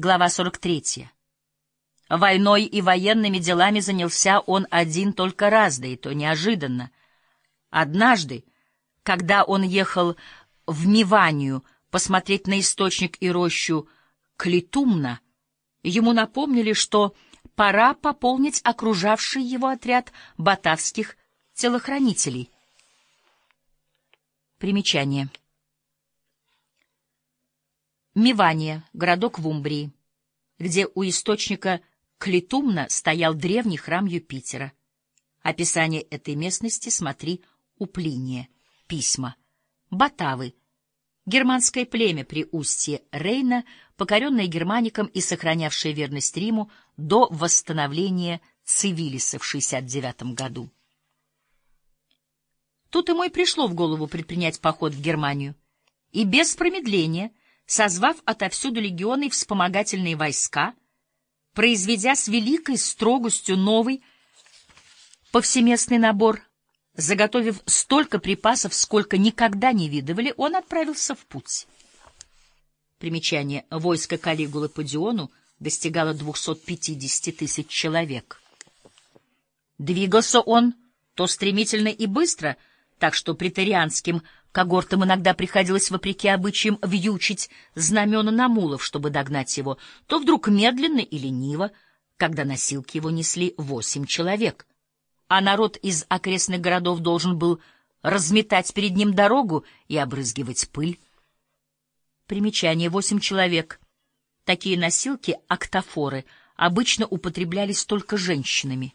Глава 43. Войной и военными делами занялся он один только раз, да и то неожиданно. Однажды, когда он ехал в Миванию посмотреть на источник и рощу Клитумна, ему напомнили, что пора пополнить окружавший его отряд батавских телохранителей. Примечание. Мивания, городок в Умбрии, где у источника Клитумна стоял древний храм Юпитера. Описание этой местности смотри у Плиния. Письма. Батавы. Германское племя при устье Рейна, покоренное германиком и сохранявшее верность Риму до восстановления Цивилиса в 69 году. Тут ему и пришло в голову предпринять поход в Германию. И без промедления, созвав отовсюду легионы и вспомогательные войска, произведя с великой строгостью новый повсеместный набор, заготовив столько припасов, сколько никогда не видывали, он отправился в путь. Примечание. Войско Калигулы по Диону достигало 250 тысяч человек. Двигался он то стремительно и быстро, так что претарианским когортам иногда приходилось, вопреки обычаям, вьючить знамена на мулов, чтобы догнать его, то вдруг медленно и лениво, когда носилки его несли восемь человек. А народ из окрестных городов должен был разметать перед ним дорогу и обрызгивать пыль. Примечание. Восемь человек. Такие носилки, октофоры, обычно употреблялись только женщинами.